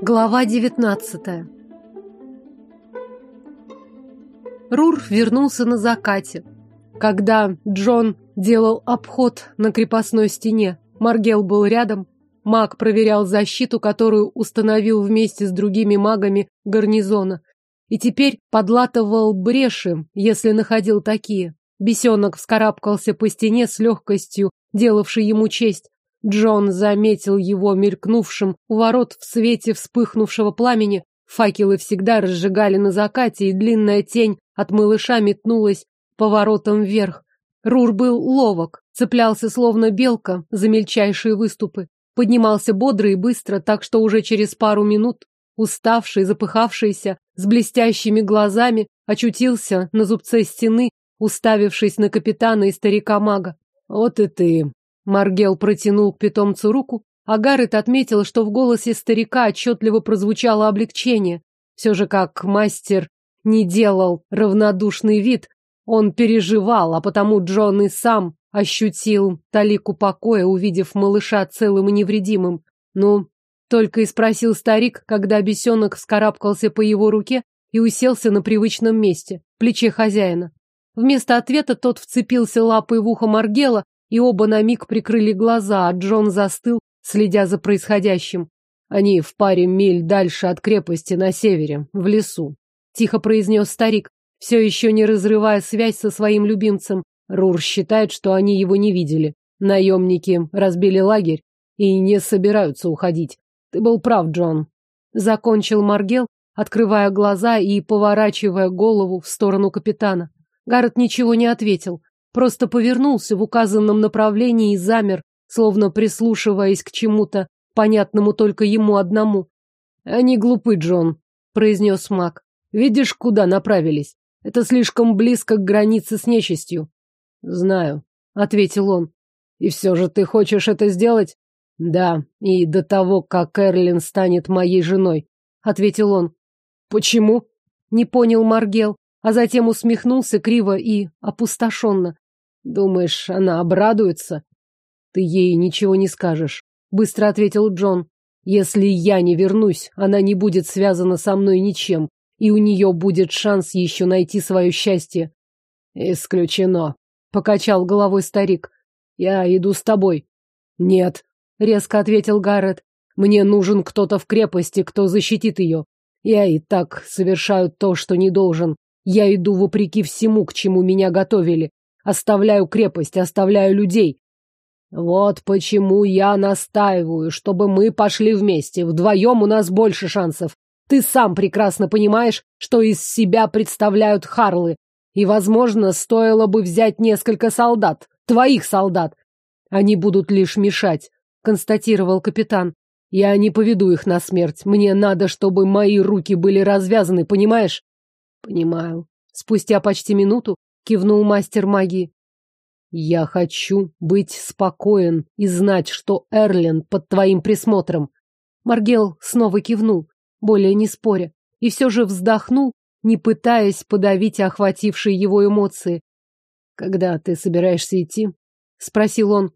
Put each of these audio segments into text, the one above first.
Глава девятнадцатая Рур вернулся на закате. Когда Джон делал обход на крепостной стене, Маргел был рядом. Маг проверял защиту, которую установил вместе с другими магами гарнизона. И теперь подлатывал бреши, если находил такие. Бесенок вскарабкался по стене с легкостью, делавшей ему честь. Джон заметил его мелькнувшим у ворот в свете вспыхнувшего пламени. Факелы всегда разжигали на закате, и длинная тень от малыша метнулась поворотом вверх. Рур был ловок, цеплялся словно белка за мельчайшие выступы, поднимался бодро и быстро, так что уже через пару минут, уставший, запыхавшийся, с блестящими глазами, очутился на зубце стены, уставившись на капитана и старика-мага. «Вот и ты!» Маргел протянул к питомцу руку, а Гаррет отметил, что в голосе старика отчетливо прозвучало облегчение. Все же как мастер не делал равнодушный вид, он переживал, а потому Джон и сам ощутил талику покоя, увидев малыша целым и невредимым. Ну, только и спросил старик, когда бесенок вскарабкался по его руке и уселся на привычном месте, плече хозяина. Вместо ответа тот вцепился лапой в ухо Маргела, и оба на миг прикрыли глаза, а Джон застыл, следя за происходящим. Они в паре миль дальше от крепости на севере, в лесу тихо произнес старик, все еще не разрывая связь со своим любимцем. Рур считает, что они его не видели. Наемники разбили лагерь и не собираются уходить. Ты был прав, Джон. Закончил Маргел, открывая глаза и поворачивая голову в сторону капитана. Гаррет ничего не ответил, просто повернулся в указанном направлении и замер, словно прислушиваясь к чему-то, понятному только ему одному. «Они глупы, Джон», — произнес маг. Видишь, куда направились? Это слишком близко к границе с нечистью. Знаю, ответил он. И все же ты хочешь это сделать? Да, и до того, как Эрлин станет моей женой, ответил он. Почему? Не понял Маргел, а затем усмехнулся криво и опустошенно. Думаешь, она обрадуется? Ты ей ничего не скажешь, быстро ответил Джон. Если я не вернусь, она не будет связана со мной ничем, и у нее будет шанс еще найти свое счастье. Исключено, покачал головой старик. Я иду с тобой. Нет, резко ответил Гаррет. Мне нужен кто-то в крепости, кто защитит ее. Я и так совершаю то, что не должен. Я иду вопреки всему, к чему меня готовили. Оставляю крепость, оставляю людей. Вот почему я настаиваю, чтобы мы пошли вместе. Вдвоем у нас больше шансов. Ты сам прекрасно понимаешь, что из себя представляют Харлы. И, возможно, стоило бы взять несколько солдат, твоих солдат. Они будут лишь мешать, констатировал капитан. Я не поведу их на смерть. Мне надо, чтобы мои руки были развязаны, понимаешь? Понимаю. Спустя почти минуту кивнул мастер магии. Я хочу быть спокоен и знать, что Эрлин под твоим присмотром. Маргел снова кивнул более не споря, и все же вздохнул, не пытаясь подавить охватившие его эмоции. «Когда ты собираешься идти?» — спросил он.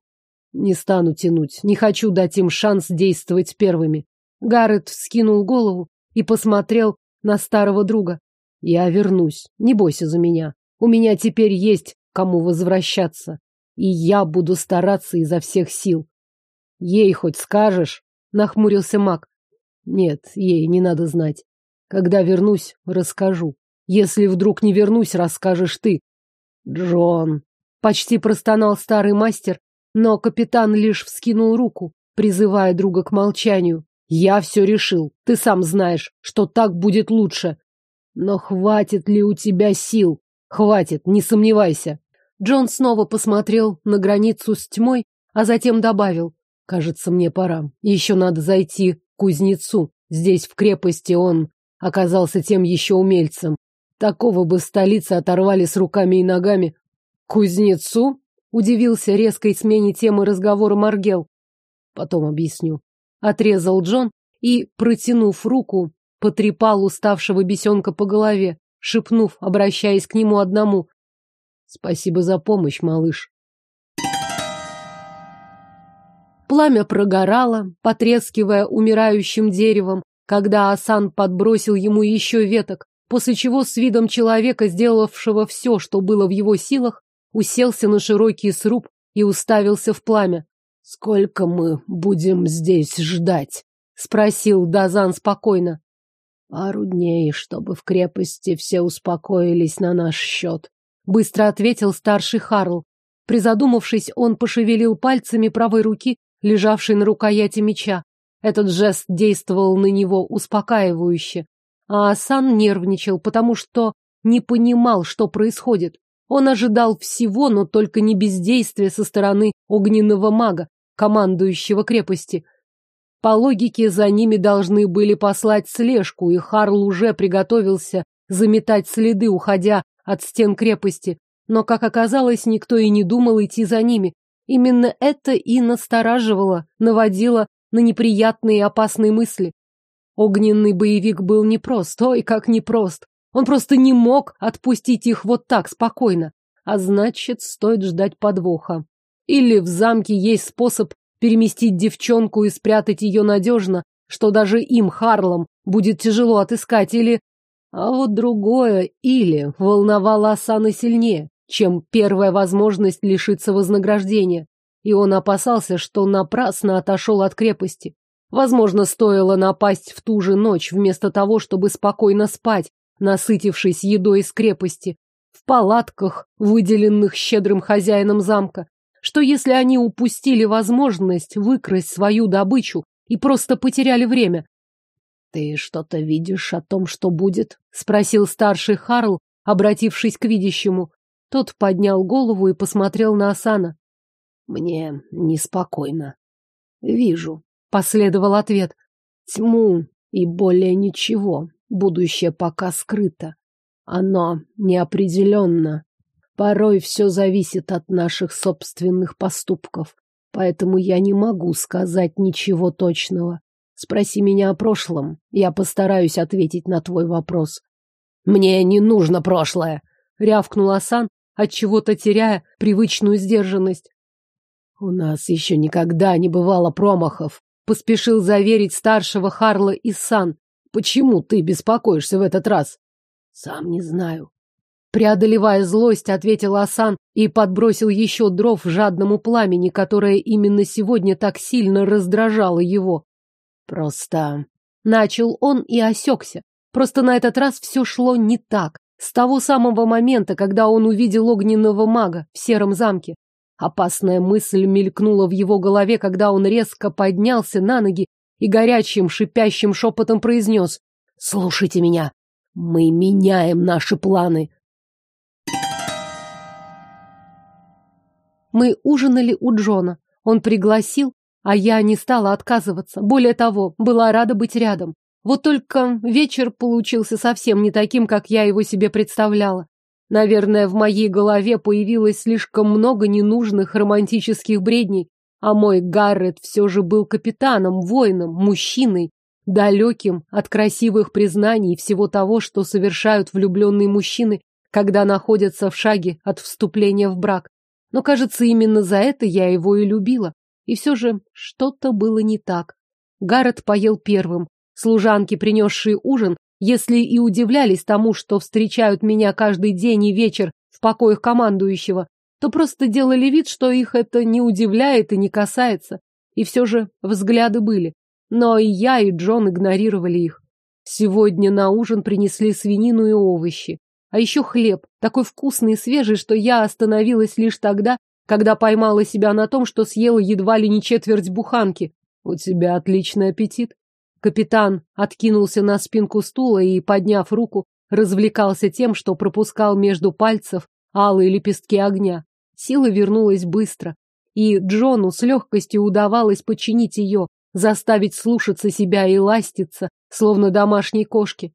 «Не стану тянуть, не хочу дать им шанс действовать первыми». Гаррет вскинул голову и посмотрел на старого друга. «Я вернусь, не бойся за меня. У меня теперь есть кому возвращаться, и я буду стараться изо всех сил». «Ей хоть скажешь?» — нахмурился маг. Нет, ей не надо знать. Когда вернусь, расскажу. Если вдруг не вернусь, расскажешь ты. Джон. Почти простонал старый мастер, но капитан лишь вскинул руку, призывая друга к молчанию. Я все решил. Ты сам знаешь, что так будет лучше. Но хватит ли у тебя сил? Хватит, не сомневайся. Джон снова посмотрел на границу с тьмой, а затем добавил. Кажется, мне пора. Еще надо зайти кузнецу. Здесь, в крепости, он оказался тем еще умельцем. Такого бы столицы оторвали с руками и ногами. Кузнецу? Удивился резкой смене темы разговора Маргел. Потом объясню. Отрезал Джон и, протянув руку, потрепал уставшего бесенка по голове, шепнув, обращаясь к нему одному. Спасибо за помощь, малыш. Пламя прогорало, потрескивая умирающим деревом, когда Асан подбросил ему еще веток, после чего с видом человека, сделавшего все, что было в его силах, уселся на широкий сруб и уставился в пламя. «Сколько мы будем здесь ждать?» — спросил Дазан спокойно. «Пару дней, чтобы в крепости все успокоились на наш счет», — быстро ответил старший Харл. Призадумавшись, он пошевелил пальцами правой руки, лежавшей на рукояти меча. Этот жест действовал на него успокаивающе. А Асан нервничал, потому что не понимал, что происходит. Он ожидал всего, но только не бездействия со стороны огненного мага, командующего крепости. По логике, за ними должны были послать слежку, и Харл уже приготовился заметать следы, уходя от стен крепости. Но, как оказалось, никто и не думал идти за ними. Именно это и настораживало, наводило на неприятные и опасные мысли. Огненный боевик был непрост, ой, как непрост. Он просто не мог отпустить их вот так спокойно. А значит, стоит ждать подвоха. Или в замке есть способ переместить девчонку и спрятать ее надежно, что даже им, Харлам, будет тяжело отыскать, или... А вот другое «или» волновало Асана сильнее, чем первая возможность лишиться вознаграждения. И он опасался, что напрасно отошел от крепости. Возможно, стоило напасть в ту же ночь, вместо того, чтобы спокойно спать, насытившись едой из крепости, в палатках, выделенных щедрым хозяином замка. Что если они упустили возможность выкрасть свою добычу и просто потеряли время? «Ты что-то видишь о том, что будет?» — спросил старший Харл, обратившись к видящему. Тот поднял голову и посмотрел на Асана. «Мне неспокойно». «Вижу», — последовал ответ. «Тьму и более ничего. Будущее пока скрыто. Оно неопределенно. Порой все зависит от наших собственных поступков. Поэтому я не могу сказать ничего точного. Спроси меня о прошлом. Я постараюсь ответить на твой вопрос. Мне не нужно прошлое, рявкнул Асан, от чего-то теряя привычную сдержанность. У нас еще никогда не бывало промахов, поспешил заверить старшего Харла Исан. Почему ты беспокоишься в этот раз? Сам не знаю. Преодолевая злость, ответил Асан и подбросил еще дров жадному пламени, которое именно сегодня так сильно раздражало его. Просто... Начал он и осекся. Просто на этот раз все шло не так. С того самого момента, когда он увидел огненного мага в сером замке. Опасная мысль мелькнула в его голове, когда он резко поднялся на ноги и горячим, шипящим шепотом произнес «Слушайте меня, мы меняем наши планы». Мы ужинали у Джона. Он пригласил, а я не стала отказываться. Более того, была рада быть рядом. Вот только вечер получился совсем не таким, как я его себе представляла. Наверное, в моей голове появилось слишком много ненужных романтических бредней, а мой Гаррет все же был капитаном, воином, мужчиной, далеким от красивых признаний и всего того, что совершают влюбленные мужчины, когда находятся в шаге от вступления в брак. Но, кажется, именно за это я его и любила. И все же что-то было не так. Гаррет поел первым. Служанки, принесшие ужин, если и удивлялись тому, что встречают меня каждый день и вечер в покоях командующего, то просто делали вид, что их это не удивляет и не касается. И все же взгляды были. Но и я, и Джон игнорировали их. Сегодня на ужин принесли свинину и овощи. А еще хлеб, такой вкусный и свежий, что я остановилась лишь тогда, когда поймала себя на том, что съела едва ли не четверть буханки. У тебя отличный аппетит. Капитан откинулся на спинку стула и, подняв руку, развлекался тем, что пропускал между пальцев алые лепестки огня. Сила вернулась быстро, и Джону с легкостью удавалось подчинить ее, заставить слушаться себя и ластиться, словно домашней кошки.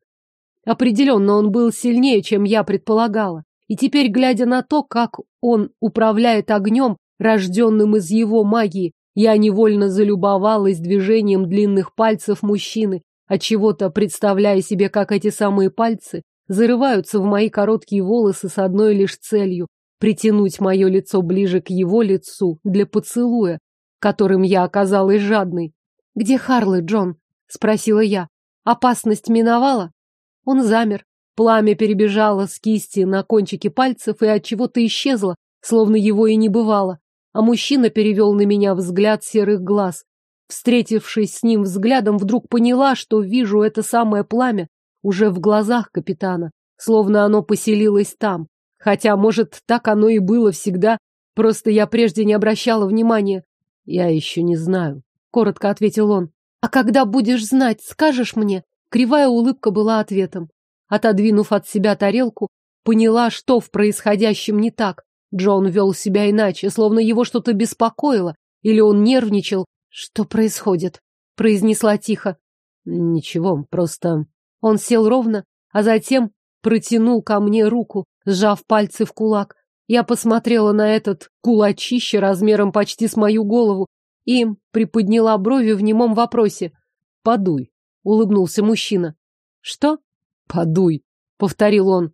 Определенно он был сильнее, чем я предполагала. И теперь, глядя на то, как он управляет огнем, рожденным из его магии, я невольно залюбовалась движением длинных пальцев мужчины, отчего-то представляя себе, как эти самые пальцы зарываются в мои короткие волосы с одной лишь целью притянуть мое лицо ближе к его лицу для поцелуя. которым я оказалась жадной. «Где Харлы, Джон?» — спросила я. «Опасность миновала?» Он замер. Пламя перебежало с кисти на кончики пальцев и от чего-то исчезло, словно его и не бывало. А мужчина перевел на меня взгляд серых глаз. Встретившись с ним взглядом, вдруг поняла, что вижу это самое пламя уже в глазах капитана, словно оно поселилось там. Хотя, может, так оно и было всегда, просто я прежде не обращала внимания. Я еще не знаю, коротко ответил он. А когда будешь знать, скажешь мне? Кривая улыбка была ответом. Отодвинув от себя тарелку, поняла, что в происходящем не так. Джон вел себя иначе, словно его что-то беспокоило, или он нервничал. Что происходит? произнесла тихо. Ничего, просто он сел ровно, а затем протянул ко мне руку, сжав пальцы в кулак. Я посмотрела на этот кулачище размером почти с мою голову и приподняла брови в немом вопросе. «Подуй», — улыбнулся мужчина. «Что?» «Подуй», — повторил он.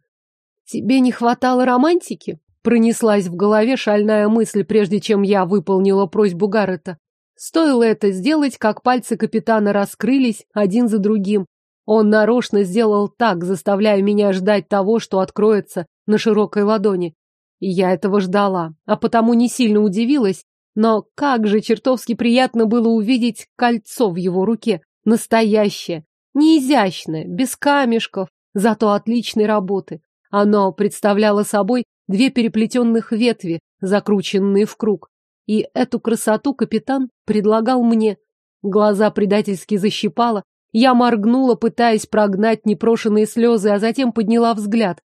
«Тебе не хватало романтики?» Пронеслась в голове шальная мысль, прежде чем я выполнила просьбу Гаррета. Стоило это сделать, как пальцы капитана раскрылись один за другим. Он нарочно сделал так, заставляя меня ждать того, что откроется на широкой ладони. И я этого ждала, а потому не сильно удивилась, но как же чертовски приятно было увидеть кольцо в его руке. Настоящее, не изящное, без камешков, зато отличной работы. Оно представляло собой две переплетенных ветви, закрученные в круг. И эту красоту капитан предлагал мне. Глаза предательски защипало, я моргнула, пытаясь прогнать непрошенные слезы, а затем подняла взгляд.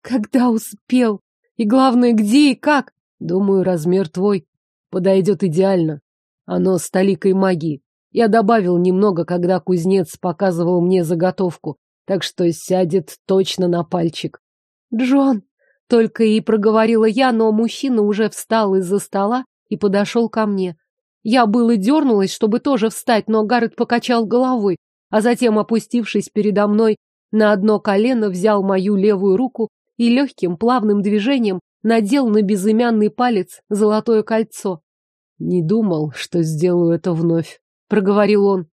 Когда успел? И главное, где и как? Думаю, размер твой подойдет идеально. Оно с толикой магии. Я добавил немного, когда кузнец показывал мне заготовку, так что сядет точно на пальчик. Джон, только и проговорила я, но мужчина уже встал из-за стола и подошел ко мне. Я было дернулась, чтобы тоже встать, но Гаррет покачал головой а затем, опустившись передо мной на одно колено, взял мою левую руку и легким плавным движением надел на безымянный палец золотое кольцо. «Не думал, что сделаю это вновь», — проговорил он.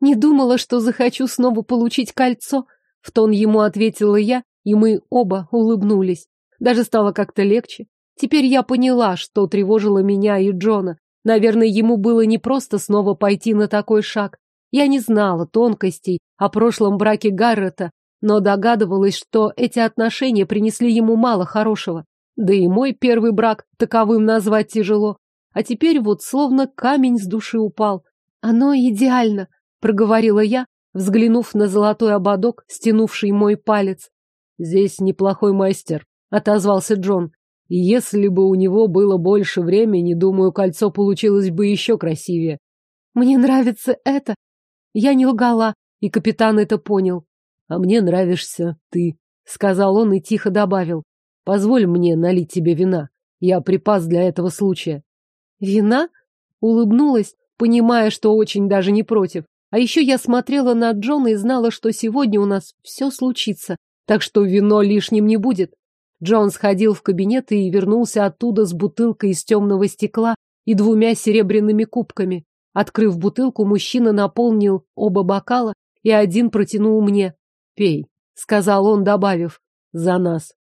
«Не думала, что захочу снова получить кольцо», — в тон ему ответила я, и мы оба улыбнулись. Даже стало как-то легче. Теперь я поняла, что тревожило меня и Джона. Наверное, ему было не просто снова пойти на такой шаг. Я не знала тонкостей о прошлом браке Гаррета, но догадывалась, что эти отношения принесли ему мало хорошего. Да и мой первый брак таковым назвать тяжело. А теперь вот словно камень с души упал. Оно идеально, проговорила я, взглянув на золотой ободок, стянувший мой палец. Здесь неплохой мастер, отозвался Джон. И если бы у него было больше времени, думаю, кольцо получилось бы еще красивее. Мне нравится это, я не лгала, и капитан это понял. А мне нравишься ты, сказал он и тихо добавил. Позволь мне налить тебе вина. Я припас для этого случая. Вина? Улыбнулась, понимая, что очень даже не против. А еще я смотрела на Джона и знала, что сегодня у нас все случится, так что вино лишним не будет. Джон сходил в кабинет и вернулся оттуда с бутылкой из темного стекла и двумя серебряными кубками. Открыв бутылку, мужчина наполнил оба бокала и один протянул мне. «Пей», — сказал он, добавив, — «за нас».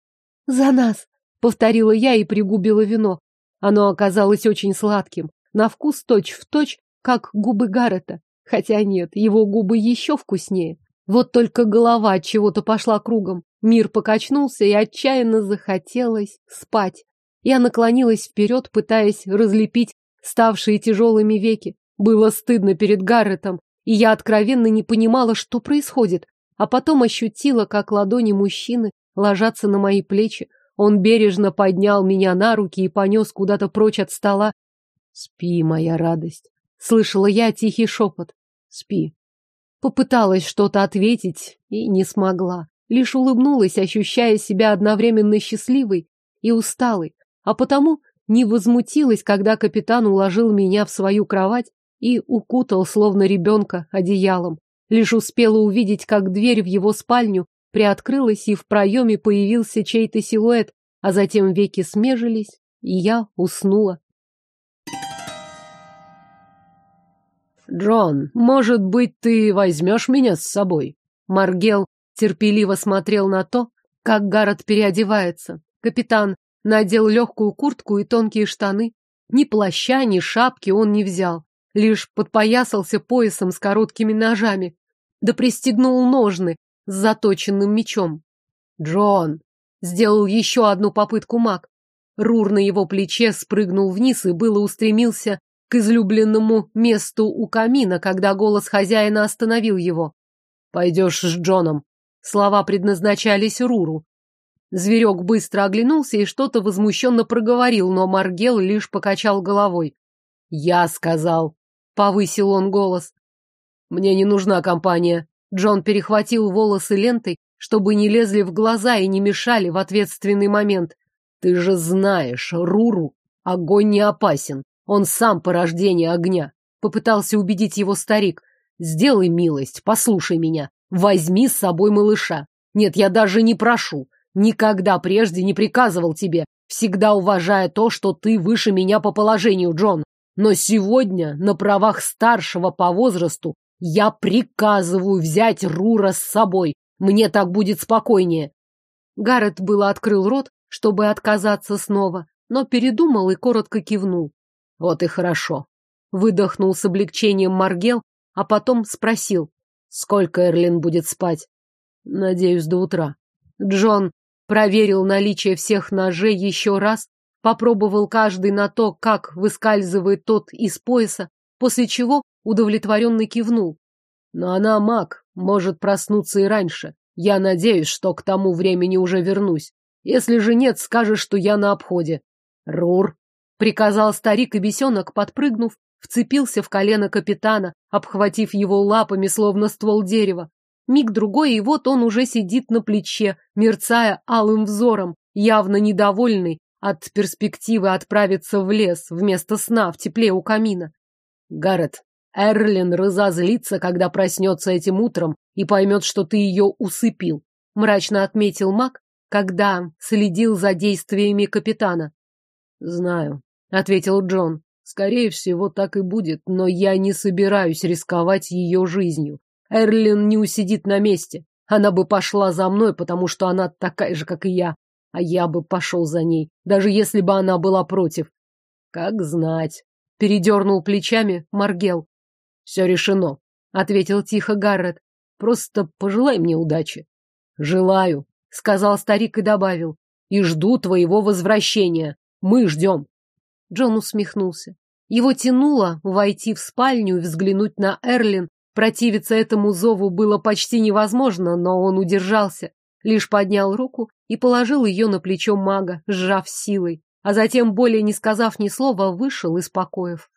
«За нас», — повторила я и пригубила вино. Оно оказалось очень сладким, на вкус точь-в-точь, точь, как губы Гаррета. Хотя нет, его губы еще вкуснее. Вот только голова от чего-то пошла кругом. Мир покачнулся и отчаянно захотелось спать. Я наклонилась вперед, пытаясь разлепить ставшие тяжелыми веки. Было стыдно перед Гарретом, и я откровенно не понимала, что происходит, а потом ощутила, как ладони мужчины ложатся на мои плечи. Он бережно поднял меня на руки и понес куда-то прочь от стола. «Спи, моя радость!» — слышала я тихий шепот. «Спи!» Попыталась что-то ответить и не смогла. Лишь улыбнулась, ощущая себя одновременно счастливой и усталой, а потому не возмутилась, когда капитан уложил меня в свою кровать и укутал, словно ребенка, одеялом. Лишь успела увидеть, как дверь в его спальню приоткрылась, и в проеме появился чей-то силуэт, а затем веки смежились, и я уснула. Джон, может быть, ты возьмешь меня с собой? Маргел терпеливо смотрел на то, как Гаррет переодевается. Капитан надел легкую куртку и тонкие штаны. Ни плаща, ни шапки он не взял, лишь подпоясался поясом с короткими ножами, да пристегнул ножны с заточенным мечом. Джон сделал еще одну попытку маг. Рур на его плече спрыгнул вниз и было устремился к излюбленному месту у камина, когда голос хозяина остановил его. «Пойдешь с Джоном». Слова предназначались Руру. Зверек быстро оглянулся и что-то возмущенно проговорил, но Маргел лишь покачал головой. «Я сказал», — повысил он голос. «Мне не нужна компания». Джон перехватил волосы лентой, чтобы не лезли в глаза и не мешали в ответственный момент. «Ты же знаешь, Руру, огонь не опасен. Он сам порождение огня», — попытался убедить его старик. Сделай милость, послушай меня. Возьми с собой малыша. Нет, я даже не прошу. Никогда прежде не приказывал тебе, всегда уважая то, что ты выше меня по положению, Джон. Но сегодня, на правах старшего по возрасту, я приказываю взять Рура с собой. Мне так будет спокойнее. Гаррет было открыл рот, чтобы отказаться снова, но передумал и коротко кивнул. Вот и хорошо. Выдохнул с облегчением Маргел, а потом спросил, сколько Эрлин будет спать. Надеюсь, до утра. Джон проверил наличие всех ножей еще раз, попробовал каждый на то, как выскальзывает тот из пояса, после чего удовлетворенно кивнул. Но она маг, может проснуться и раньше. Я надеюсь, что к тому времени уже вернусь. Если же нет, скажешь, что я на обходе. Рур, приказал старик и бесенок, подпрыгнув, вцепился в колено капитана, обхватив его лапами, словно ствол дерева. Миг-другой, и вот он уже сидит на плече, мерцая алым взором, явно недовольный от перспективы отправиться в лес вместо сна в тепле у камина. Гаррет, Эрлин разозлится, когда проснется этим утром и поймет, что ты ее усыпил, мрачно отметил маг, когда следил за действиями капитана. Знаю, ответил Джон. Скорее всего, так и будет, но я не собираюсь рисковать ее жизнью. Эрлин не усидит на месте. Она бы пошла за мной, потому что она такая же, как и я. А я бы пошел за ней, даже если бы она была против. Как знать. Передернул плечами Маргел. Все решено, ответил тихо Гаррет. Просто пожелай мне удачи. Желаю, сказал старик и добавил. И жду твоего возвращения. Мы ждем. Джон усмехнулся. Его тянуло войти в спальню и взглянуть на Эрлин. Противиться этому зову было почти невозможно, но он удержался. Лишь поднял руку и положил ее на плечо мага, сжав силой, а затем, более не сказав ни слова, вышел из покоев.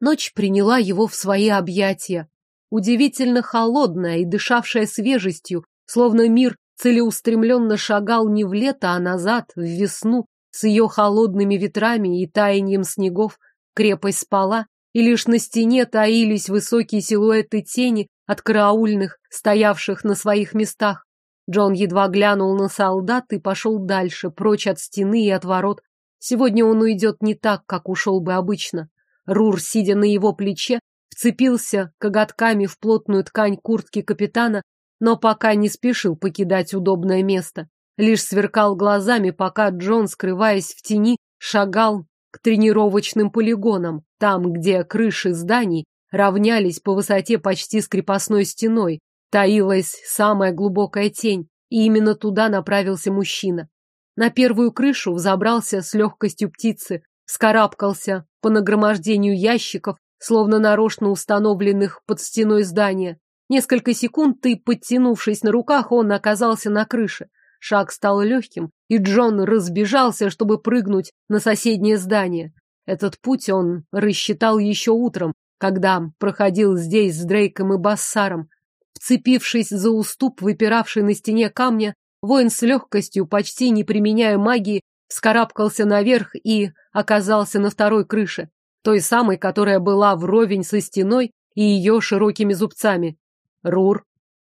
Ночь приняла его в свои объятия, удивительно холодная и дышавшая свежестью, словно мир целеустремленно шагал не в лето, а назад, в весну, с ее холодными ветрами и таянием снегов крепость спала, и лишь на стене таились высокие силуэты тени от караульных, стоявших на своих местах. Джон едва глянул на солдат и пошел дальше, прочь от стены и от ворот. Сегодня он уйдет не так, как ушел бы обычно. Рур, сидя на его плече, вцепился коготками в плотную ткань куртки капитана, но пока не спешил покидать удобное место лишь сверкал глазами, пока Джон, скрываясь в тени, шагал к тренировочным полигонам, там, где крыши зданий равнялись по высоте почти с крепостной стеной, таилась самая глубокая тень, и именно туда направился мужчина. На первую крышу взобрался с легкостью птицы, скарабкался по нагромождению ящиков, словно нарочно установленных под стеной здания. Несколько секунд и, подтянувшись на руках, он оказался на крыше. Шаг стал легким, и Джон разбежался, чтобы прыгнуть на соседнее здание. Этот путь он рассчитал еще утром, когда проходил здесь с Дрейком и Бассаром. Вцепившись за уступ, выпиравший на стене камня, воин с легкостью, почти не применяя магии, вскарабкался наверх и оказался на второй крыше, той самой, которая была вровень со стеной и ее широкими зубцами. Рур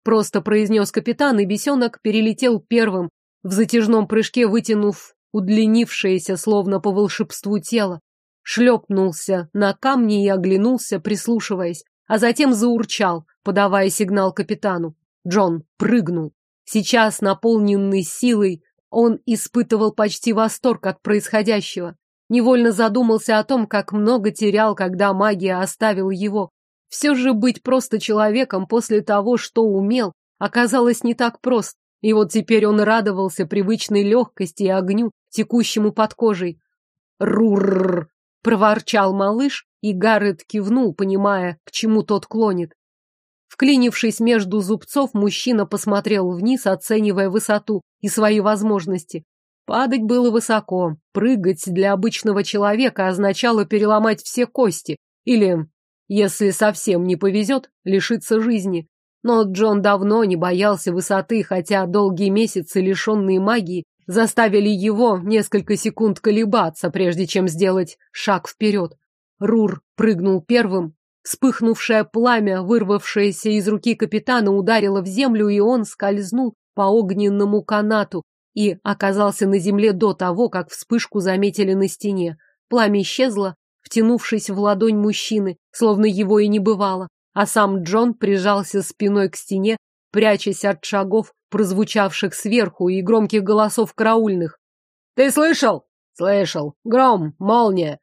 Просто произнес капитан, и бесенок перелетел первым, в затяжном прыжке вытянув удлинившееся, словно по волшебству тело. шлепнулся на камни и оглянулся, прислушиваясь, а затем заурчал, подавая сигнал капитану. Джон прыгнул. Сейчас, наполненный силой, он испытывал почти восторг от происходящего. Невольно задумался о том, как много терял, когда магия оставила его. Все же быть просто человеком после того, что умел, оказалось не так просто. И вот теперь он радовался привычной легкости и огню, текущему под кожей. «Руррр!» — проворчал малыш, и Гаррет кивнул, понимая, к чему тот клонит. Вклинившись между зубцов, мужчина посмотрел вниз, оценивая высоту и свои возможности. Падать было высоко, прыгать для обычного человека означало переломать все кости или, если совсем не повезет, лишиться жизни. Но Джон давно не боялся высоты, хотя долгие месяцы, лишенные магии, заставили его несколько секунд колебаться, прежде чем сделать шаг вперед. Рур прыгнул первым, Вспыхнувшее пламя, вырвавшееся из руки капитана, ударило в землю, и он скользнул по огненному канату и оказался на земле до того, как вспышку заметили на стене. Пламя исчезло, втянувшись в ладонь мужчины, словно его и не бывало, а сам Джон прижался спиной к стене, прячась от шагов, прозвучавших сверху, и громких голосов караульных. «Ты слышал?» «Слышал. Гром, молния.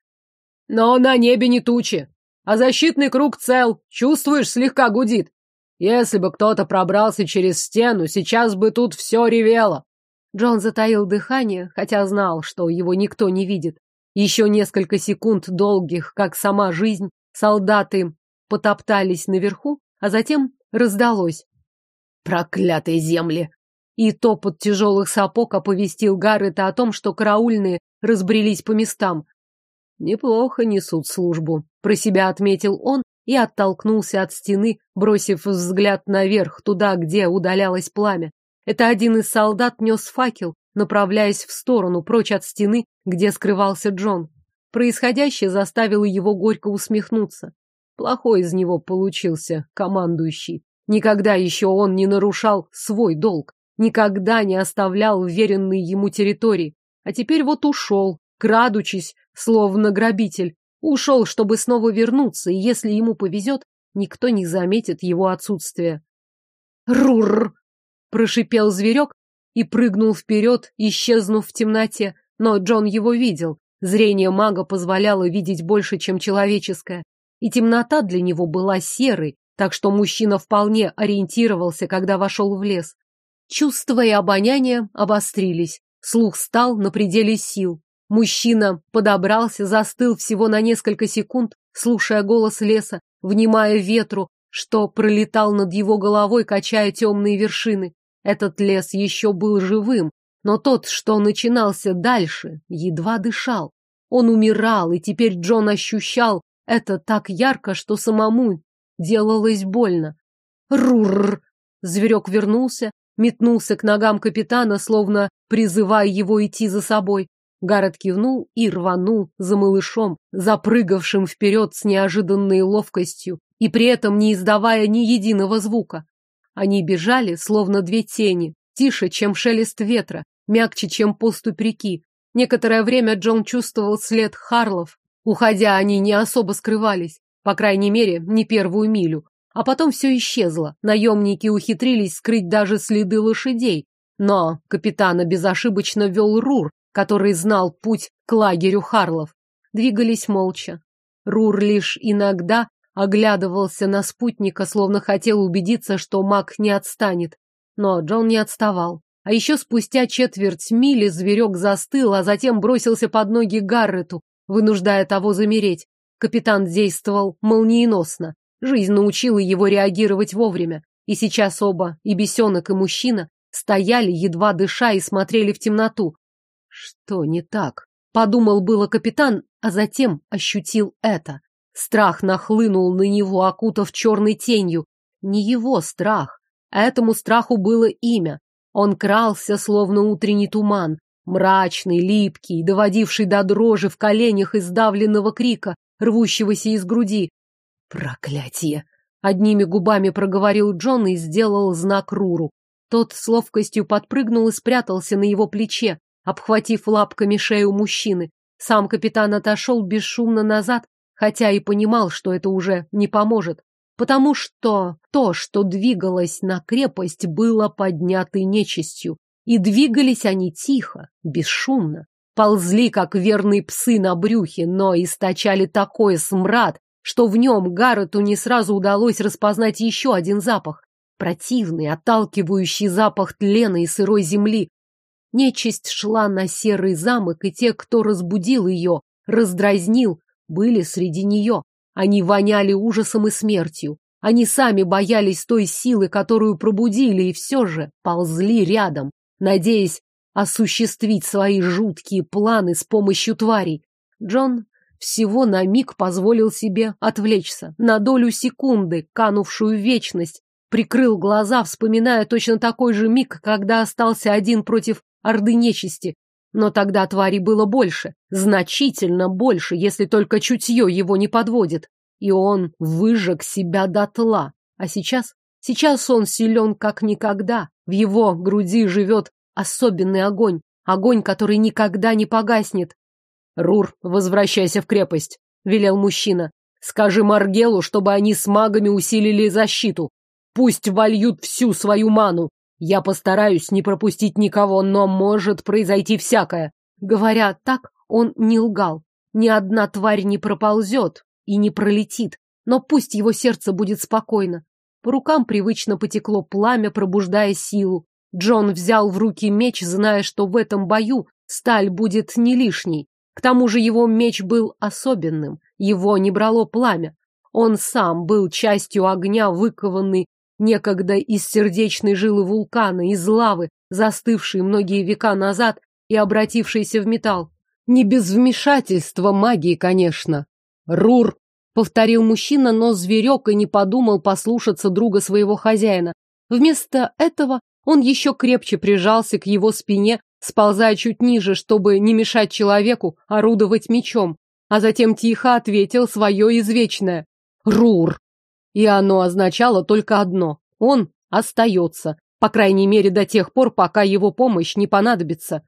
Но на небе не тучи. А защитный круг цел, чувствуешь, слегка гудит. Если бы кто-то пробрался через стену, сейчас бы тут все ревело. Джон затаил дыхание, хотя знал, что его никто не видит. Еще несколько секунд долгих, как сама жизнь, солдаты потоптались наверху, а затем раздалось. Проклятые земли! И топот тяжелых сапог оповестил Гаррета о том, что караульные разбрелись по местам. Неплохо несут службу, про себя отметил он и оттолкнулся от стены, бросив взгляд наверх, туда, где удалялось пламя. Это один из солдат нес факел, направляясь в сторону, прочь от стены, где скрывался Джон. Происходящее заставило его горько усмехнуться. Плохой из него получился командующий. Никогда еще он не нарушал свой долг, никогда не оставлял уверенные ему территории. А теперь вот ушел, крадучись, словно грабитель. Ушел, чтобы снова вернуться, и если ему повезет, никто не заметит его отсутствие. «Рурр!» — прошипел зверек и прыгнул вперед, исчезнув в темноте. Но Джон его видел. Зрение мага позволяло видеть больше, чем человеческое. И темнота для него была серой, так что мужчина вполне ориентировался, когда вошел в лес. Чувства и обоняние обострились. Слух стал на пределе сил. Мужчина подобрался, застыл всего на несколько секунд, слушая голос леса, внимая ветру, что пролетал над его головой, качая темные вершины. Этот лес еще был живым, но тот, что начинался дальше, едва дышал. Он умирал, и теперь Джон ощущал это так ярко, что самому делалось больно. Рурр! Зверек вернулся, метнулся к ногам капитана, словно призывая его идти за собой. Гаррет кивнул и рванул за малышом, запрыгавшим вперед с неожиданной ловкостью и при этом не издавая ни единого звука. Они бежали, словно две тени, тише, чем шелест ветра, мягче, чем поступь реки. Некоторое время Джон чувствовал след Харлов. Уходя, они не особо скрывались, по крайней мере, не первую милю. А потом все исчезло. Наемники ухитрились скрыть даже следы лошадей. Но капитана безошибочно вел Рур, который знал путь к лагерю Харлов. Двигались молча. Рур лишь иногда оглядывался на спутника, словно хотел убедиться, что маг не отстанет. Но Джон не отставал. А еще спустя четверть мили зверек застыл, а затем бросился под ноги Гаррету, вынуждая того замереть. Капитан действовал молниеносно. Жизнь научила его реагировать вовремя. И сейчас оба, и бесенок, и мужчина, стояли, едва дыша, и смотрели в темноту. Что не так? Подумал было капитан, а затем ощутил это. Страх нахлынул на него, окутав черной тенью. Не его страх. Этому страху было имя. Он крался, словно утренний туман, мрачный, липкий, доводивший до дрожи в коленях и сдавленного крика, рвущегося из груди. «Проклятие!» — одними губами проговорил Джон и сделал знак Руру. Тот с ловкостью подпрыгнул и спрятался на его плече, обхватив лапками шею мужчины. Сам капитан отошел бесшумно назад, хотя и понимал, что это уже не поможет, потому что то, что двигалось на крепость, было поднятой нечистью, и двигались они тихо, бесшумно. Ползли, как верные псы на брюхе, но источали такой смрад, что в нем Гаррету не сразу удалось распознать еще один запах. Противный, отталкивающий запах тлена и сырой земли. Нечисть шла на серый замок, и те, кто разбудил ее, раздразнил, были среди нее. Они воняли ужасом и смертью. Они сами боялись той силы, которую пробудили, и все же ползли рядом, надеясь осуществить свои жуткие планы с помощью тварей. Джон всего на миг позволил себе отвлечься, на долю секунды, канувшую вечность, прикрыл глаза, вспоминая точно такой же миг, когда остался один против орды нечисти, но тогда твари было больше, значительно больше, если только чутье его не подводит. И он выжег себя дотла. А сейчас? Сейчас он силен как никогда. В его груди живет особенный огонь. Огонь, который никогда не погаснет. «Рур, возвращайся в крепость», — велел мужчина. «Скажи Маргелу, чтобы они с магами усилили защиту. Пусть вольют всю свою ману. Я постараюсь не пропустить никого, но может произойти всякое. Говоря так, он не лгал. Ни одна тварь не проползет и не пролетит, но пусть его сердце будет спокойно. По рукам привычно потекло пламя, пробуждая силу. Джон взял в руки меч, зная, что в этом бою сталь будет не лишней. К тому же его меч был особенным, его не брало пламя. Он сам был частью огня, выкованный некогда из сердечной жилы вулкана, из лавы, застывшей многие века назад и обратившейся в металл. Не без вмешательства магии, конечно. Рур, повторил мужчина, но зверек и не подумал послушаться друга своего хозяина. Вместо этого он еще крепче прижался к его спине, сползая чуть ниже, чтобы не мешать человеку орудовать мечом, а затем тихо ответил свое извечное «Рур!» И оно означало только одно. Он остается. По крайней мере, до тех пор, пока его помощь не понадобится.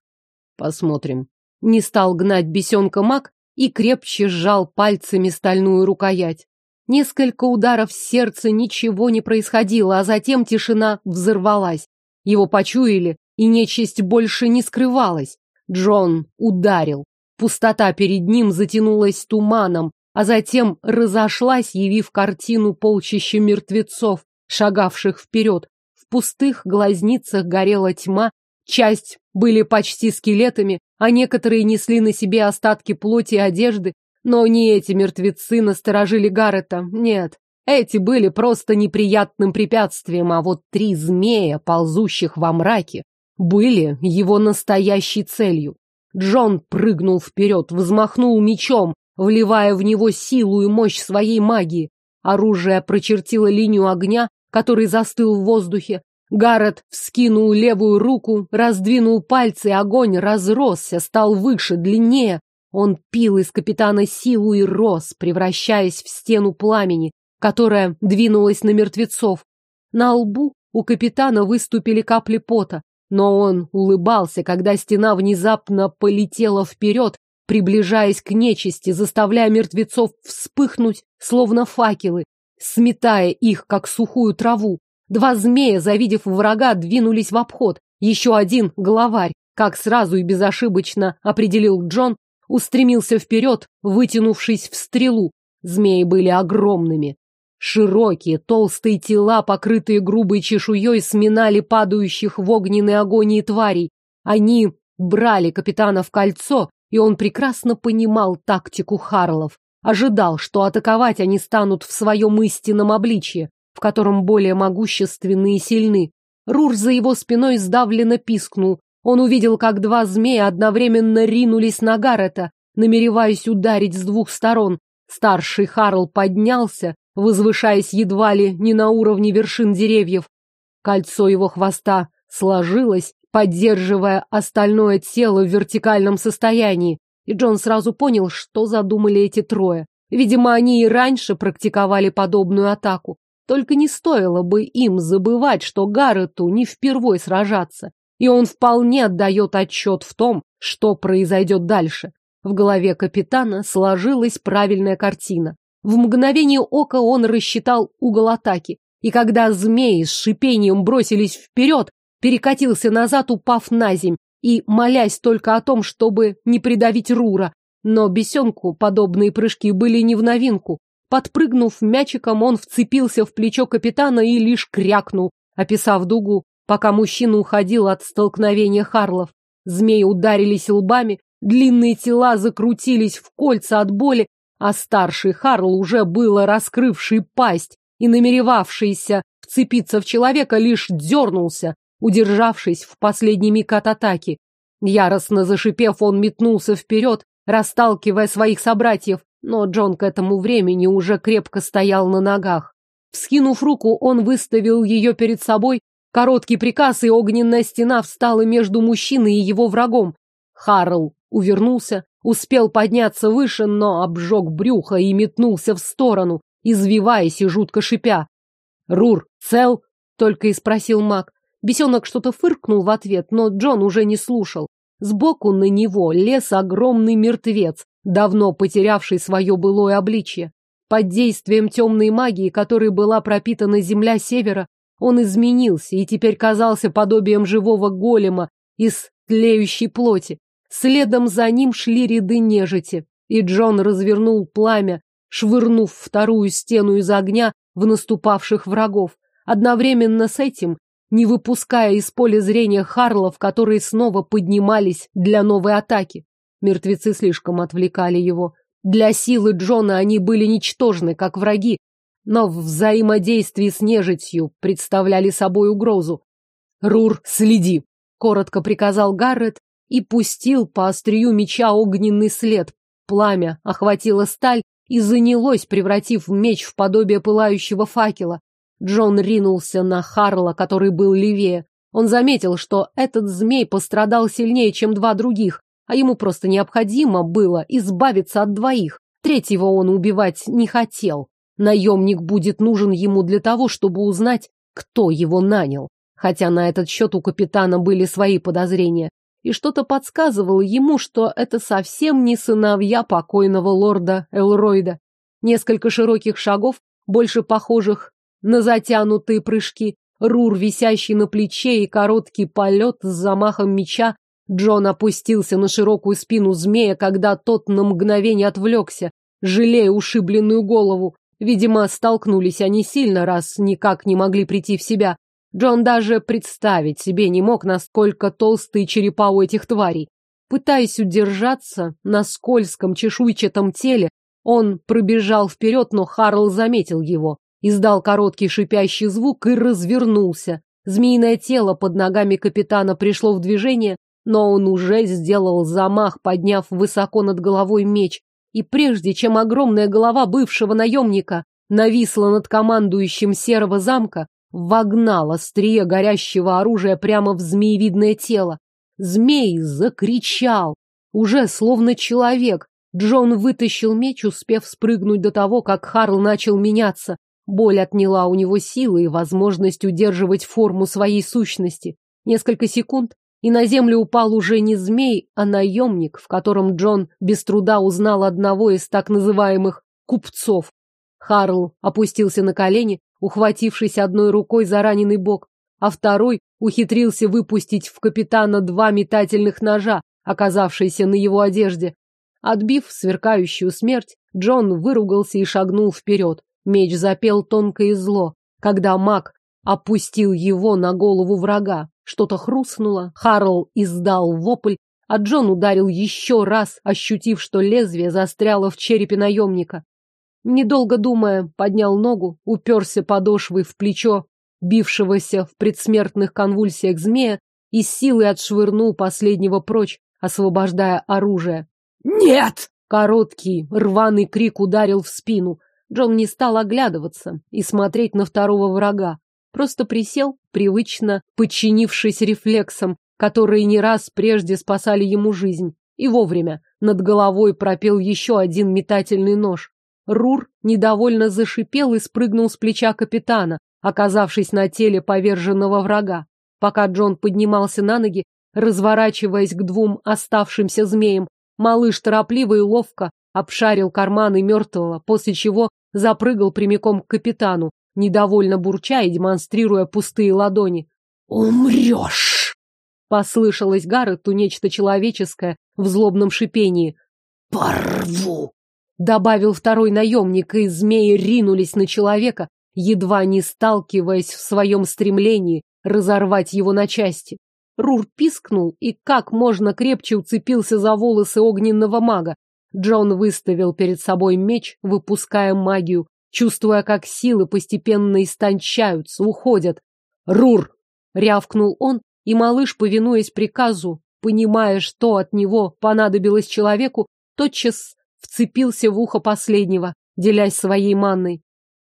Посмотрим. Не стал гнать бесенка маг и крепче сжал пальцами стальную рукоять. Несколько ударов сердца ничего не происходило, а затем тишина взорвалась. Его почуяли, и нечисть больше не скрывалась. Джон ударил. Пустота перед ним затянулась туманом, а затем разошлась, явив картину полчища мертвецов, шагавших вперед. В пустых глазницах горела тьма, часть были почти скелетами, а некоторые несли на себе остатки плоти и одежды, но не эти мертвецы насторожили Гаррета, нет. Эти были просто неприятным препятствием, а вот три змея, ползущих во мраке, были его настоящей целью. Джон прыгнул вперед, взмахнул мечом, вливая в него силу и мощь своей магии. Оружие прочертило линию огня, который застыл в воздухе. Гаррет вскинул левую руку, раздвинул пальцы, и огонь разросся, стал выше, длиннее. Он пил из капитана силу и рос, превращаясь в стену пламени, которая двинулась на мертвецов. На лбу у капитана выступили капли пота, но он улыбался, когда стена внезапно полетела вперед, приближаясь к нечисти, заставляя мертвецов вспыхнуть, словно факелы, сметая их, как сухую траву. Два змея, завидев врага, двинулись в обход. Еще один, главарь, как сразу и безошибочно определил Джон, устремился вперед, вытянувшись в стрелу. Змеи были огромными. Широкие, толстые тела, покрытые грубой чешуей, сминали падающих в огненной агонии тварей. Они брали капитана в кольцо, и он прекрасно понимал тактику Харлов. Ожидал, что атаковать они станут в своем истинном обличье, в котором более могущественны и сильны. Рур за его спиной сдавленно пискнул. Он увидел, как два змея одновременно ринулись на Гаррета, намереваясь ударить с двух сторон. Старший Харл поднялся, возвышаясь едва ли не на уровне вершин деревьев. Кольцо его хвоста сложилось, поддерживая остальное тело в вертикальном состоянии. И Джон сразу понял, что задумали эти трое. Видимо, они и раньше практиковали подобную атаку. Только не стоило бы им забывать, что Гаррету не впервой сражаться. И он вполне отдает отчет в том, что произойдет дальше. В голове капитана сложилась правильная картина. В мгновение ока он рассчитал угол атаки, и когда змеи с шипением бросились вперед, перекатился назад, упав на земь, и молясь только о том, чтобы не придавить Рура. Но бесенку подобные прыжки были не в новинку. Подпрыгнув мячиком, он вцепился в плечо капитана и лишь крякнул, описав дугу, пока мужчина уходил от столкновения Харлов. Змеи ударились лбами, длинные тела закрутились в кольца от боли, а старший Харл, уже было раскрывший пасть и намеревавшийся вцепиться в человека, лишь дернулся, удержавшись в последний миг от атаки. Яростно зашипев, он метнулся вперед, расталкивая своих собратьев, но Джон к этому времени уже крепко стоял на ногах. Вскинув руку, он выставил ее перед собой, короткий приказ, и огненная стена встала между мужчиной и его врагом. Харл увернулся, успел подняться выше, но обжег брюхо и метнулся в сторону, извиваясь и жутко шипя. «Рур, цел?» — только и спросил маг. Бесенок что-то фыркнул в ответ, но Джон уже не слушал. Сбоку на него лез огромный мертвец, давно потерявший свое былое обличье. Под действием темной магии, которой была пропитана земля севера, он изменился и теперь казался подобием живого голема из тлеющей плоти. Следом за ним шли ряды нежити, и Джон развернул пламя, швырнув вторую стену из огня в наступавших врагов. Одновременно с этим, не выпуская из поля зрения Харлов, которые снова поднимались для новой атаки. Мертвецы слишком отвлекали его. Для силы Джона они были ничтожны, как враги, но в взаимодействии с нежитью представляли собой угрозу. «Рур, следи!» — коротко приказал Гаррет и пустил по острию меча огненный след. Пламя охватило сталь и занялось, превратив меч в подобие пылающего факела. Джон ринулся на Харла, который был левее. Он заметил, что этот змей пострадал сильнее, чем два других, а ему просто необходимо было избавиться от двоих. Третьего он убивать не хотел. Наемник будет нужен ему для того, чтобы узнать, кто его нанял. Хотя на этот счет у капитана были свои подозрения. И что-то подсказывало ему, что это совсем не сыновья покойного лорда Элройда. Несколько широких шагов, больше похожих на затянутые прыжки, рур, висящий на плече и короткий полет с замахом меча Джон опустился на широкую спину змея, когда тот на мгновение отвлекся, жалея ушибленную голову. Видимо, столкнулись они сильно, раз никак не могли прийти в себя. Джон даже представить себе не мог, насколько толстые черепа у этих тварей. Пытаясь удержаться на скользком чешуйчатом теле, он пробежал вперед, но Харл заметил его, издал короткий шипящий звук и развернулся. Змеиное тело под ногами капитана пришло в движение, но он уже сделал замах, подняв высоко над головой меч, и прежде чем огромная голова бывшего наемника нависла над командующим серого замка, вогнал острие горящего оружия прямо в змеевидное тело. Змей закричал, уже словно человек. Джон вытащил меч, успев спрыгнуть до того, как Харл начал меняться. Боль отняла у него силы и возможность удерживать форму своей сущности. Несколько секунд, и на землю упал уже не змей, а наемник, в котором Джон без труда узнал одного из так называемых купцов. Харл опустился на колени, ухватившись одной рукой за раненый бок, а второй ухитрился выпустить в капитана два метательных ножа, оказавшиеся на его одежде. Отбив сверкающую смерть, Джон выругался и шагнул вперед. Меч запел тонко и зло, когда маг опустил его на голову врага. Что-то хрустнуло, Харл издал вопль, а Джон ударил еще раз, ощутив, что лезвие застряло в черепе наемника. Недолго думая, поднял ногу, уперся подошвой в плечо бившегося в предсмертных конвульсиях змея и силой отшвырнул последнего прочь, освобождая оружие. «Нет!» Короткий, рваный крик ударил в спину. Джон не стал оглядываться и смотреть на второго врага. Просто присел, привычно подчинившись рефлексам, которые не раз прежде спасали ему жизнь. И вовремя над головой пропел еще один метательный нож. Рур недовольно зашипел и спрыгнул с плеча капитана, оказавшись на теле поверженного врага. Пока Джон поднимался на ноги, разворачиваясь к двум оставшимся змеям, Малыш торопливо и ловко обшарил карманы мертвого, после чего запрыгал прямиком к капитану, недовольно бурча и демонстрируя пустые ладони. «Умрешь!» — послышалось Гаррету нечто человеческое в злобном шипении. «Порву!» — добавил второй наемник, и змеи ринулись на человека, едва не сталкиваясь в своем стремлении разорвать его на части. Рур пискнул и как можно крепче уцепился за волосы огненного мага. Джон выставил перед собой меч, выпуская магию, чувствуя, как силы постепенно истончаются, уходят. «Рур!» — рявкнул он, и малыш, повинуясь приказу, понимая, что от него понадобилось человеку, тотчас вцепился в ухо последнего, делясь своей манной.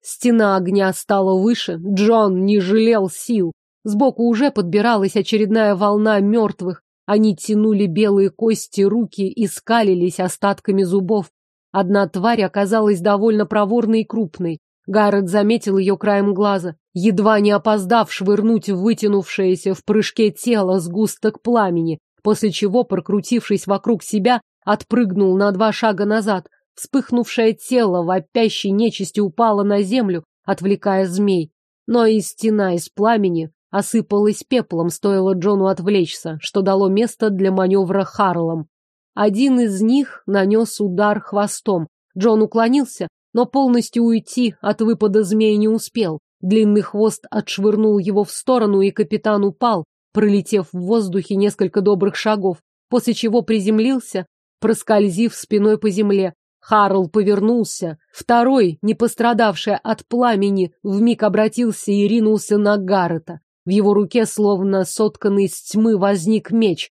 Стена огня стала выше, Джон не жалел сил. Сбоку уже подбиралась очередная волна мертвых. Они тянули белые кости руки и скалились остатками зубов. Одна тварь оказалась довольно проворной и крупной. Гаррет заметил ее краем глаза, едва не опоздав швырнуть в вытянувшееся в прыжке тело сгусток пламени, после чего, прокрутившись вокруг себя, отпрыгнул на два шага назад. Вспыхнувшее тело вопящей нечисти упало на землю, отвлекая змей. Но и стена из пламени осыпалась пеплом, стоило Джону отвлечься, что дало место для маневра Харлом. Один из них нанес удар хвостом. Джон уклонился, но полностью уйти от выпада змея не успел. Длинный хвост отшвырнул его в сторону, и капитан упал, пролетев в воздухе несколько добрых шагов, после чего приземлился, проскользив спиной по земле. Харл повернулся. Второй, не пострадавший от пламени, вмиг обратился и ринулся на Гаррета. В его руке, словно сотканный из тьмы, возник меч.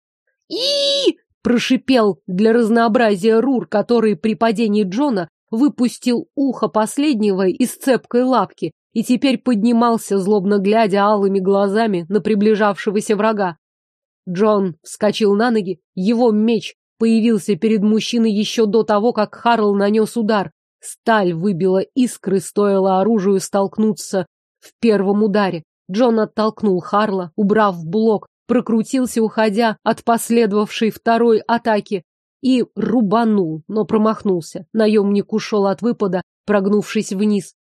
и прошипел для разнообразия Рур, который при падении Джона выпустил ухо последнего из цепкой лапки и теперь поднимался, злобно глядя алыми глазами на приближавшегося врага. Джон вскочил на ноги, его меч появился перед мужчиной еще до того, как Харл нанес удар. Сталь выбила искры, стоило оружию столкнуться в первом ударе. Джон оттолкнул Харла, убрав в блок, прокрутился, уходя от последовавшей второй атаки, и рубанул, но промахнулся. Наемник ушел от выпада, прогнувшись вниз.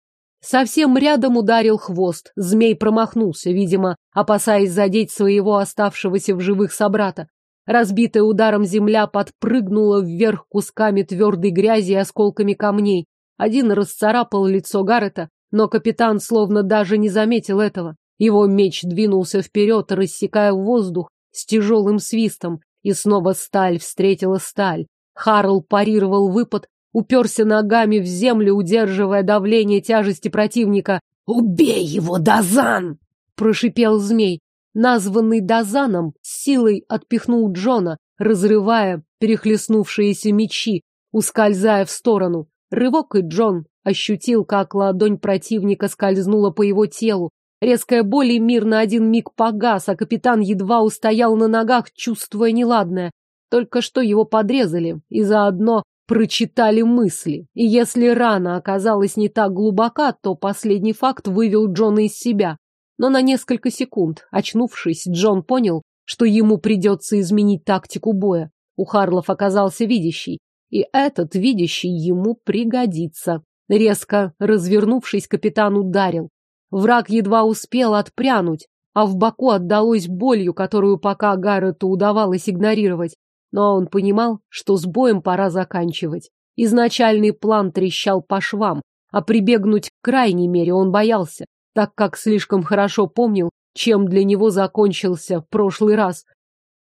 Совсем рядом ударил хвост. Змей промахнулся, видимо, опасаясь задеть своего оставшегося в живых собрата. Разбитая ударом земля подпрыгнула вверх кусками твердой грязи и осколками камней. Один расцарапал лицо Гаррета, но капитан словно даже не заметил этого. Его меч двинулся вперед, рассекая воздух с тяжелым свистом, и снова сталь встретила сталь. Харл парировал выпад, уперся ногами в землю, удерживая давление тяжести противника. «Убей его, Дазан!» — прошипел змей. Названный Дазаном, силой отпихнул Джона, разрывая перехлестнувшиеся мечи, ускользая в сторону. Рывок, и Джон ощутил, как ладонь противника скользнула по его телу, Резкая боль и мир на один миг погас, а капитан едва устоял на ногах, чувствуя неладное. Только что его подрезали и заодно прочитали мысли. И если рана оказалась не так глубока, то последний факт вывел Джона из себя. Но на несколько секунд, очнувшись, Джон понял, что ему придется изменить тактику боя. У Харлов оказался видящий, и этот видящий ему пригодится. Резко развернувшись, капитан ударил. Враг едва успел отпрянуть, а в боку отдалось болью, которую пока Гаррету удавалось игнорировать. Но он понимал, что с боем пора заканчивать. Изначальный план трещал по швам, а прибегнуть к крайней мере он боялся, так как слишком хорошо помнил, чем для него закончился в прошлый раз.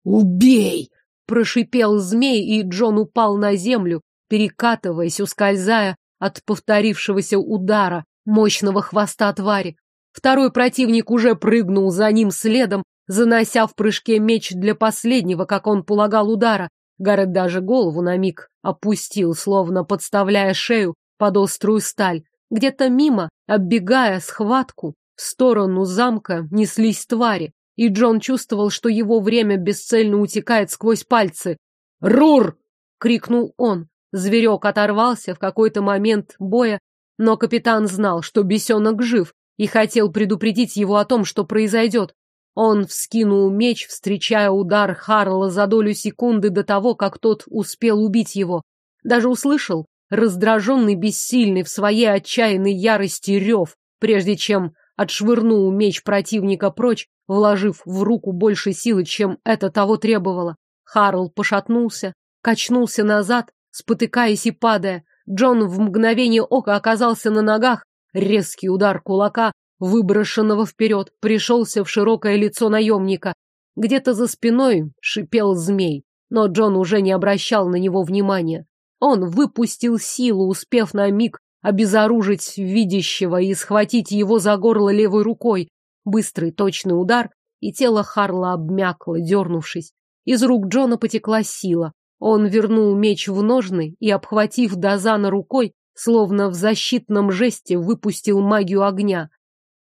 «Убей!» — прошипел змей, и Джон упал на землю, перекатываясь, ускользая от повторившегося удара, мощного хвоста твари. Второй противник уже прыгнул за ним следом, занося в прыжке меч для последнего, как он полагал, удара. Гаррет даже голову на миг опустил, словно подставляя шею под острую сталь. Где-то мимо, оббегая схватку, в сторону замка неслись твари, и Джон чувствовал, что его время бесцельно утекает сквозь пальцы. «Рур!» — крикнул он. Зверек оторвался в какой-то момент боя но капитан знал, что бесенок жив, и хотел предупредить его о том, что произойдет. Он вскинул меч, встречая удар Харла за долю секунды до того, как тот успел убить его. Даже услышал раздраженный, бессильный в своей отчаянной ярости рев, прежде чем отшвырнул меч противника прочь, вложив в руку больше силы, чем это того требовало. Харл пошатнулся, качнулся назад, спотыкаясь и падая. Джон в мгновение ока оказался на ногах. Резкий удар кулака, выброшенного вперед, пришелся в широкое лицо наемника. Где-то за спиной шипел змей, но Джон уже не обращал на него внимания. Он выпустил силу, успев на миг обезоружить видящего и схватить его за горло левой рукой. Быстрый точный удар, и тело Харла обмякло, дернувшись. Из рук Джона потекла сила. Он вернул меч в ножны и, обхватив Дазана рукой, словно в защитном жесте выпустил магию огня.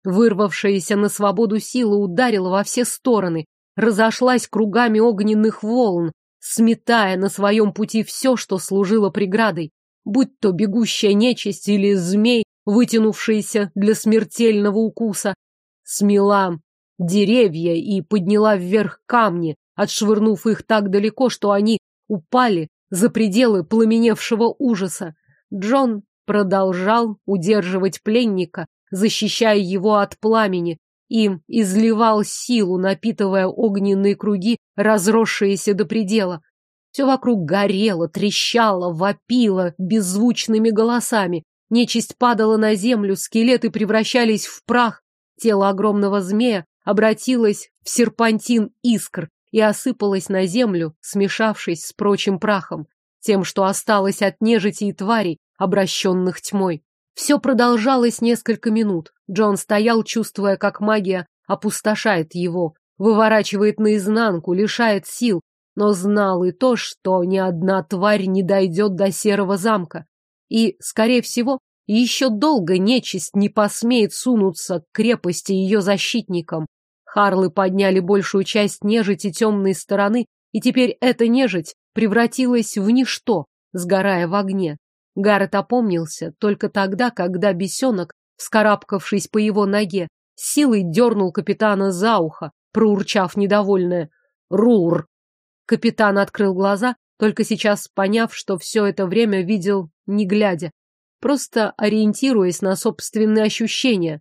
Вырвавшаяся на свободу сила ударила во все стороны, разошлась кругами огненных волн, сметая на своем пути все, что служило преградой, будь то бегущая нечисть или змей, вытянувшийся для смертельного укуса. Смела деревья и подняла вверх камни, отшвырнув их так далеко, что они упали за пределы пламеневшего ужаса. Джон продолжал удерживать пленника, защищая его от пламени, и изливал силу, напитывая огненные круги, разросшиеся до предела. Все вокруг горело, трещало, вопило беззвучными голосами. Нечисть падала на землю, скелеты превращались в прах. Тело огромного змея обратилось в серпантин искр и осыпалось на землю, смешавшись с прочим прахом, тем, что осталось от нежити и тварей, обращенных тьмой. Все продолжалось несколько минут. Джон стоял, чувствуя, как магия опустошает его, выворачивает наизнанку, лишает сил, но знал и то, что ни одна тварь не дойдет до серого замка. И, скорее всего, еще долго нечисть не посмеет сунуться к крепости ее защитникам. Харлы подняли большую часть нежити темной стороны, и теперь эта нежить превратилась в ничто, сгорая в огне. Гаррет опомнился только тогда, когда бесенок, вскарабкавшись по его ноге, силой дернул капитана за ухо, проурчав недовольное «Рур!». Капитан открыл глаза, только сейчас поняв, что все это время видел, не глядя, просто ориентируясь на собственные ощущения.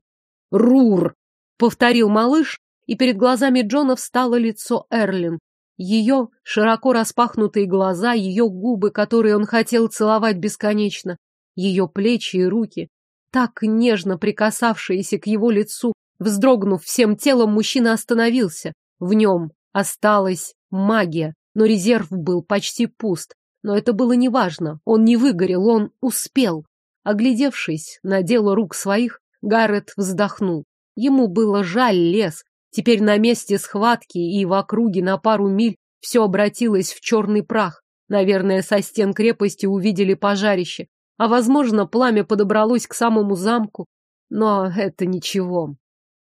«Рур!» — повторил малыш, и перед глазами Джона встало лицо Эрлин, ее широко распахнутые глаза, ее губы, которые он хотел целовать бесконечно, ее плечи и руки, так нежно прикасавшиеся к его лицу. Вздрогнув всем телом, мужчина остановился. В нем осталась магия, но резерв был почти пуст. Но это было неважно, он не выгорел, он успел. Оглядевшись на дело рук своих, Гаррет вздохнул. Ему было жаль лес, Теперь на месте схватки и в округе на пару миль все обратилось в черный прах. Наверное, со стен крепости увидели пожарище. А, возможно, пламя подобралось к самому замку. Но это ничего.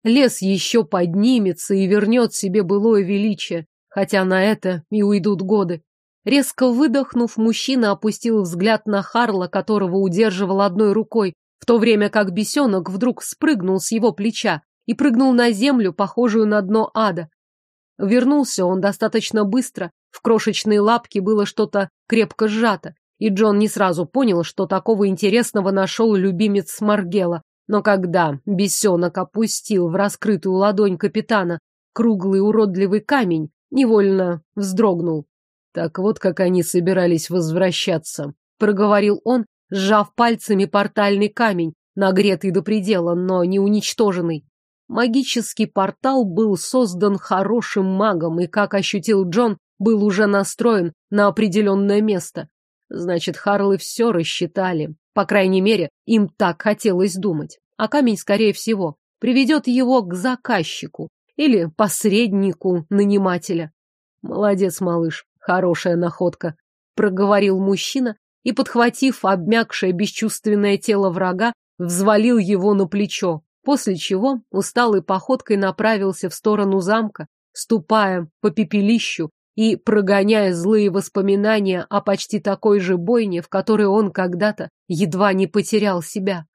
Лес еще поднимется и вернет себе былое величие, хотя на это и уйдут годы. Резко выдохнув, мужчина опустил взгляд на Харла, которого удерживал одной рукой, в то время как бесенок вдруг спрыгнул с его плеча и прыгнул на землю, похожую на дно ада. Вернулся он достаточно быстро, в крошечной лапке было что-то крепко сжато, и Джон не сразу понял, что такого интересного нашел любимец Маргела. Но когда бесенок опустил в раскрытую ладонь капитана круглый уродливый камень, невольно вздрогнул. Так вот, как они собирались возвращаться, проговорил он, сжав пальцами портальный камень, нагретый до предела, но не уничтоженный. Магический портал был создан хорошим магом и, как ощутил Джон, был уже настроен на определенное место. Значит, Харлы все рассчитали. По крайней мере, им так хотелось думать. А камень, скорее всего, приведет его к заказчику или посреднику нанимателя. Молодец, малыш, хорошая находка, проговорил мужчина и, подхватив обмякшее бесчувственное тело врага, взвалил его на плечо после чего усталой походкой направился в сторону замка, ступая по пепелищу и прогоняя злые воспоминания о почти такой же бойне, в которой он когда-то едва не потерял себя.